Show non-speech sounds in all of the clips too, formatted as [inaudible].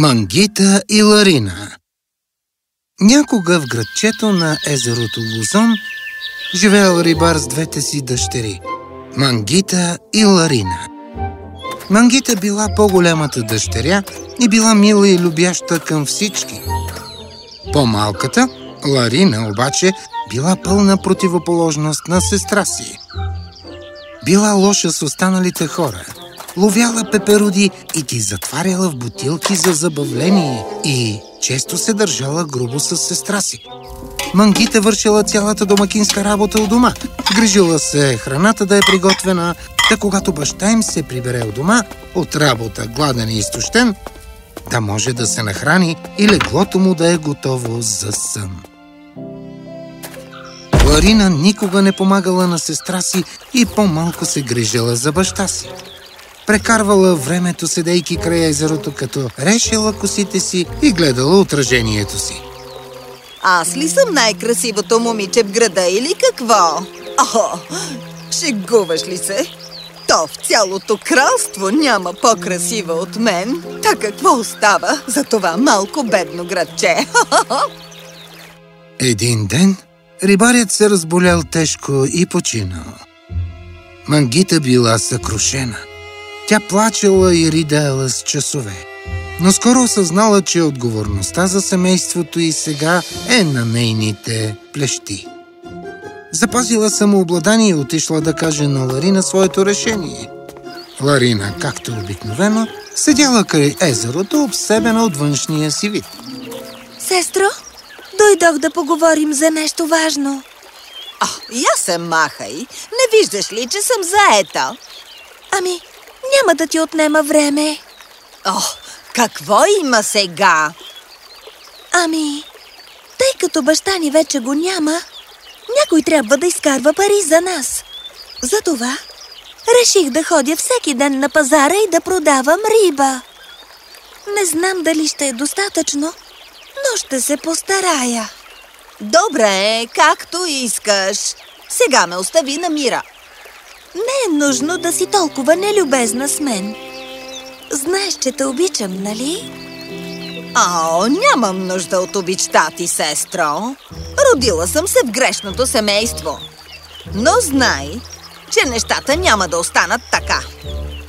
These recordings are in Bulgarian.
Мангита и Ларина Някога в градчето на езерото Лузон живеел рибар с двете си дъщери – Мангита и Ларина. Мангита била по-голямата дъщеря и била мила и любяща към всички. По-малката, Ларина, обаче, била пълна противоположност на сестра си. Била лоша с останалите хора – ловяла пеперуди и ги затваряла в бутилки за забавление и често се държала грубо с сестра си. Мангита вършила цялата домакинска работа у дома. Грижила се храната да е приготвена, да когато баща им се прибере у дома, от работа, гладен и изтощен, да може да се нахрани и леглото му да е готово за сън. Ларина никога не помагала на сестра си и по-малко се грижала за баща си прекарвала времето седейки край езерото, като решила косите си и гледала отражението си. Аз ли съм най-красивото момиче в града или какво? О, шегуваш ли се? То в цялото кралство няма по-красива от мен. Та какво остава за това малко бедно градче? [laughs] Един ден рибарят се разболял тежко и починал. Мангита била съкрушена. Тя плачела и ридаела с часове. Но скоро осъзнала, че отговорността за семейството и сега е на нейните плещи. Запазила самообладание и отишла да каже на Ларина своето решение. Ларина, както обикновено, седяла край езерото, обсебена от външния си вид. Сестро, дойдох да поговорим за нещо важно. А, я се махай. Не виждаш ли, че съм заета? Ами, няма да ти отнема време. О, какво има сега? Ами, тъй като баща ни вече го няма, някой трябва да изкарва пари за нас. Затова реших да ходя всеки ден на пазара и да продавам риба. Не знам дали ще е достатъчно, но ще се постарая. Добре, както искаш. Сега ме остави на мира. Не е нужно да си толкова нелюбезна с мен. Знаеш, че те обичам, нали? О, нямам нужда от обичта ти, сестро. Родила съм се в грешното семейство. Но знай, че нещата няма да останат така.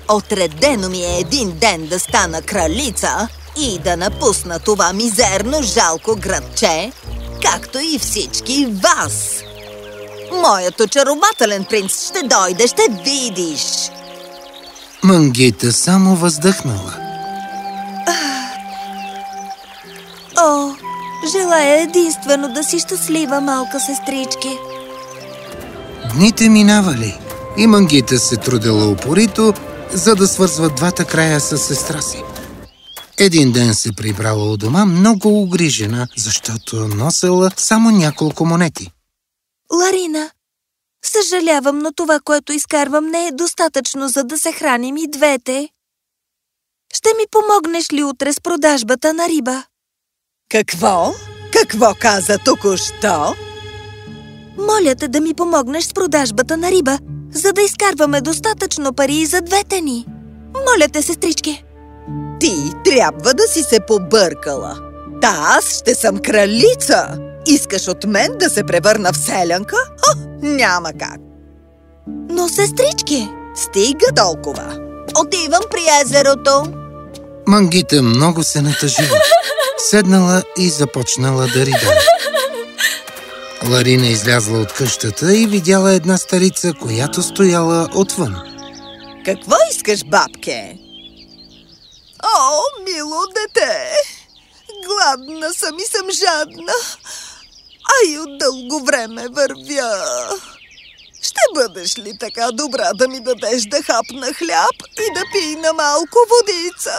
Отредено ми е един ден да стана кралица и да напусна това мизерно жалко градче, както и всички вас. Моят очарователен принц ще дойде, ще видиш. Мангита само въздъхнала. О, желая единствено да си щастлива, малка сестрички. Дните минавали и Мангита се трудела упорито, за да свързва двата края с сестра си. Един ден се прибрала у дома много огрижена, защото носела само няколко монети. Ларина, съжалявам, но това, което изкарвам, не е достатъчно, за да се храним и двете. Ще ми помогнеш ли утре с продажбата на риба? Какво? Какво каза току-що? Моля те да ми помогнеш с продажбата на риба, за да изкарваме достатъчно пари и за двете ни. Моля те, сестрички. Ти трябва да си се побъркала. Та аз ще съм кралица. Искаш от мен да се превърна в селянка? О, няма как. Но, сестрички... Стига толкова. Отивам при езерото. Мангита много се натъжила. Седнала и започнала да рида. Ларина излязла от къщата и видяла една старица, която стояла отвън. Какво искаш, бабке? О, мило дете! Гладна съм и съм жадна а и от дълго време вървя. Ще бъдеш ли така добра да ми дадеш да хапна хляб и да пина малко водица?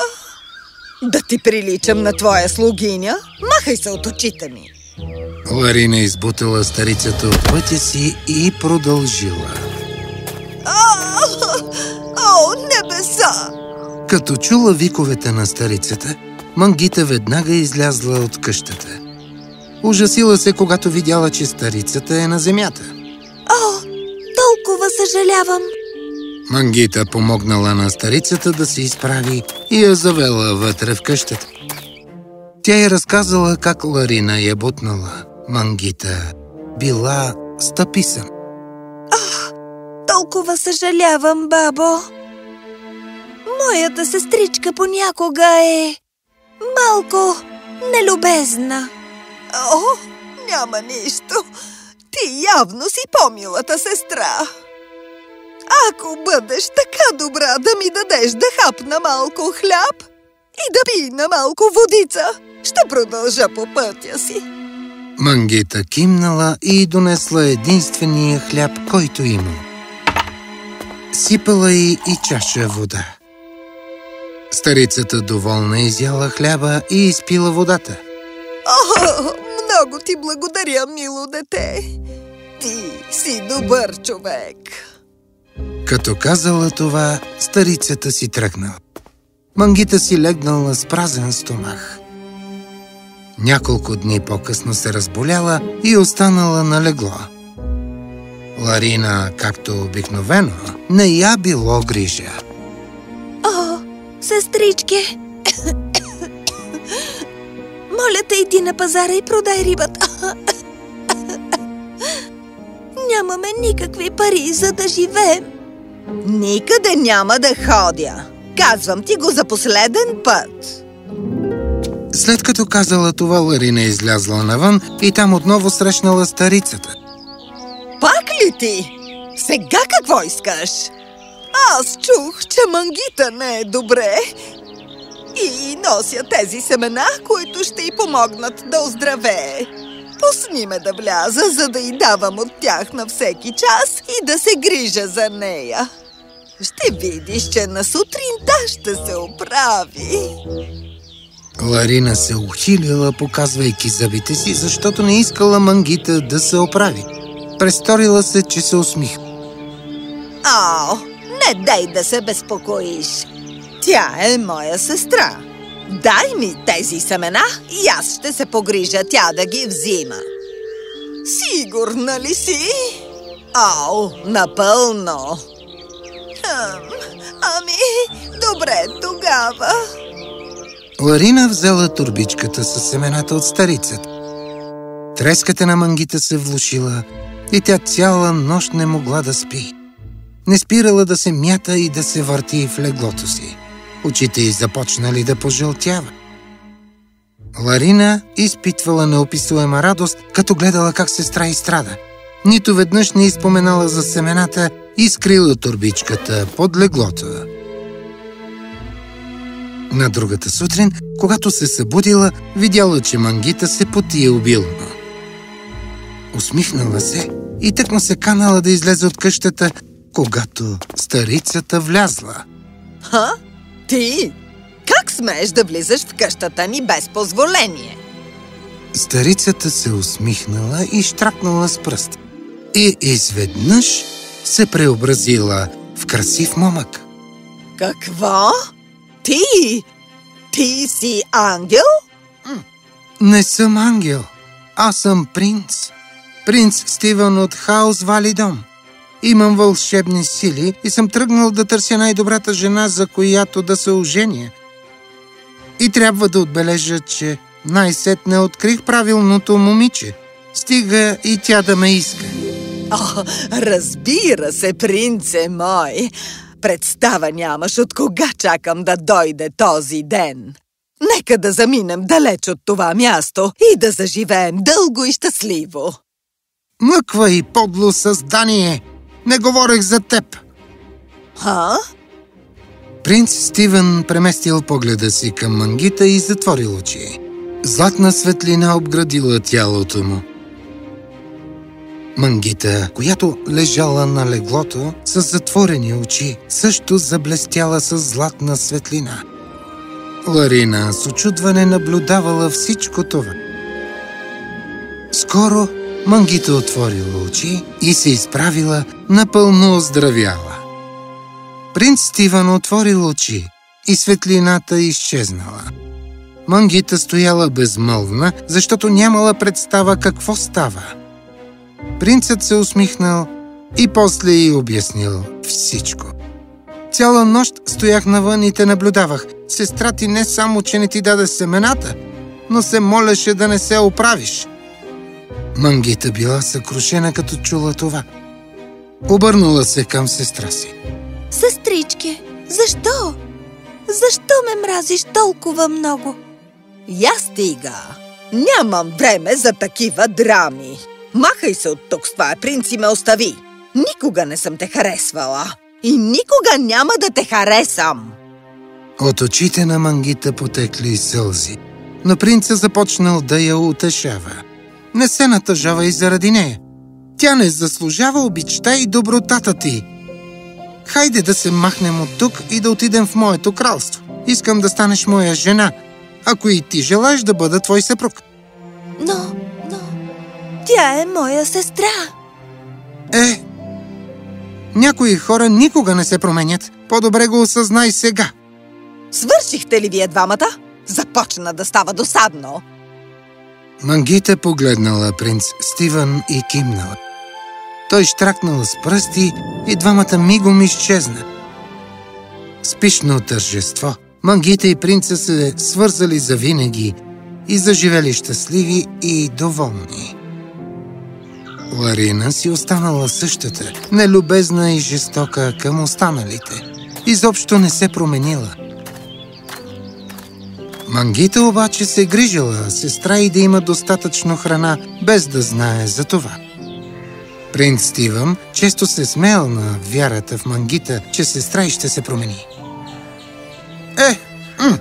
Да ти приличам на твоя слугиня? Махай се от очите ми! Ларина избутала старицата от пътя си и продължила. А, о, небеса! Като чула виковете на старицата, Мангита веднага излязла от къщата. Ужасила се, когато видяла, че старицата е на земята. О, толкова съжалявам! Мангита помогнала на старицата да се изправи и я завела вътре в къщата. Тя й разказала как Ларина я бутнала. Мангита била стъписан. Толкова съжалявам, бабо. Моята сестричка понякога е малко нелюбезна. О, няма нищо. Ти явно си по-милата сестра. Ако бъдеш така добра да ми дадеш да хапна малко хляб и да пина малко водица, ще продължа по пътя си. Мангита кимнала и донесла единствения хляб, който има. Сипала й и чаша вода. Старицата доволна изяла хляба и изпила водата. О, много ти благодаря, мило дете. Ти си добър човек. Като казала това, старицата си тръгнала. Мангита си легнала с празен стомах. Няколко дни по-късно се разболяла и останала на легло. Ларина, както обикновено, не я било грижа. О, сестричке! Моля те, иди на пазара и продай рибата. Нямаме никакви пари, за да живеем. Никъде няма да ходя. Казвам ти го за последен път. След като казала това, Ларина излязла навън и там отново срещнала старицата. Пак ли ти? Сега какво искаш? Аз чух, че мангита не е добре и нося тези семена, които ще й помогнат да оздравее. Пусни ме да вляза, за да й давам от тях на всеки час и да се грижа за нея. Ще видиш, че на сутринта ще се оправи. Ларина се ухилила, показвайки зъбите си, защото не искала мангита да се оправи. Престорила се, че се усмихва. Ао, не дай да се безпокоиш. Тя е моя сестра. Дай ми тези семена и аз ще се погрижа тя да ги взима. Сигурна ли си? Ао, напълно. Хм, ами, добре тогава. Ларина взела турбичката с семената от старицата. Треската на мангита се влушила и тя цяла нощ не могла да спи. Не спирала да се мята и да се върти в леглото си. Очите й започнали да пожълтява. Ларина изпитвала неописуема радост, като гледала как сестра й страда. Нито веднъж не изпоменала за семената и скрила турбичката под леглото. На другата сутрин, когато се събудила, видяла, че мангита се потие обилно. Усмихнала се и тъкмо се канала да излезе от къщата, когато старицата влязла. Ха? Ти? Как смееш да влизаш в къщата ни без позволение? Старицата се усмихнала и штракнала с пръст. И изведнъж се преобразила в красив момък. Какво? Ти? Ти си ангел? Не съм ангел. Аз съм принц. Принц Стивън от Хаус Валидом. Имам вълшебни сили и съм тръгнал да търся най-добрата жена, за която да се оженя. И трябва да отбележа, че най-сетне открих правилното момиче. Стига и тя да ме иска. О, разбира се, принце мой. Представа нямаш от кога чакам да дойде този ден. Нека да заминем далеч от това място и да заживеем дълго и щастливо. Мъква и подло създание! Не говорех за теб! Ха? Принц Стивън преместил погледа си към мангита и затворил очи. Златна светлина обградила тялото му. Мангита, която лежала на леглото с затворени очи, също заблестяла с златна светлина. Ларина с очудване наблюдавала всичко това. Скоро Мангита отворила очи и се изправила, напълно оздравяла. Принц Стивън отворил очи и светлината изчезнала. Мангита стояла безмълвна, защото нямала представа какво става. Принцът се усмихнал и после й обяснил всичко. Цяла нощ стоях навън и те наблюдавах. Сестра ти не само, че не ти даде семената, но се молеше да не се оправиш. Мангита била съкрушена, като чула това. Обърнула се към сестра си. Сестричке, защо? Защо ме мразиш толкова много? Я стига! Нямам време за такива драми. Махай се от тук с това, принц и ме остави. Никога не съм те харесвала. И никога няма да те харесам. От очите на Мангита потекли сълзи, но принца започнал да я утешава. Не се натъжава и заради нея. Тя не заслужава обичта и добротата ти. Хайде да се махнем от тук и да отидем в моето кралство. Искам да станеш моя жена, ако и ти желаеш да бъда твой съпруг. Но, но, тя е моя сестра. Е, някои хора никога не се променят. По-добре го осъзнай сега. Свършихте ли вие двамата? Започна да става досадно. Мангита погледнала принц Стивън и кимнала. Той штракнал с пръсти и двамата мигом изчезна. С пишно тържество Мангита и принца се свързали завинаги и заживели щастливи и доволни. Ларина си останала същата, нелюбезна и жестока към останалите. Изобщо не се променила. Мангита обаче се грижила сестра и да има достатъчно храна, без да знае за това. Принц Стивън често се смеял на вярата в Мангита, че сестра й ще се промени. Е, м-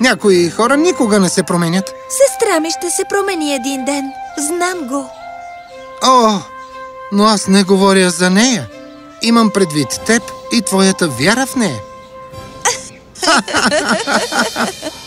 някои хора никога не се променят. Сестра ми ще се промени един ден. Знам го. О, но аз не говоря за нея. Имам предвид теб и твоята вяра в нея. [laughs]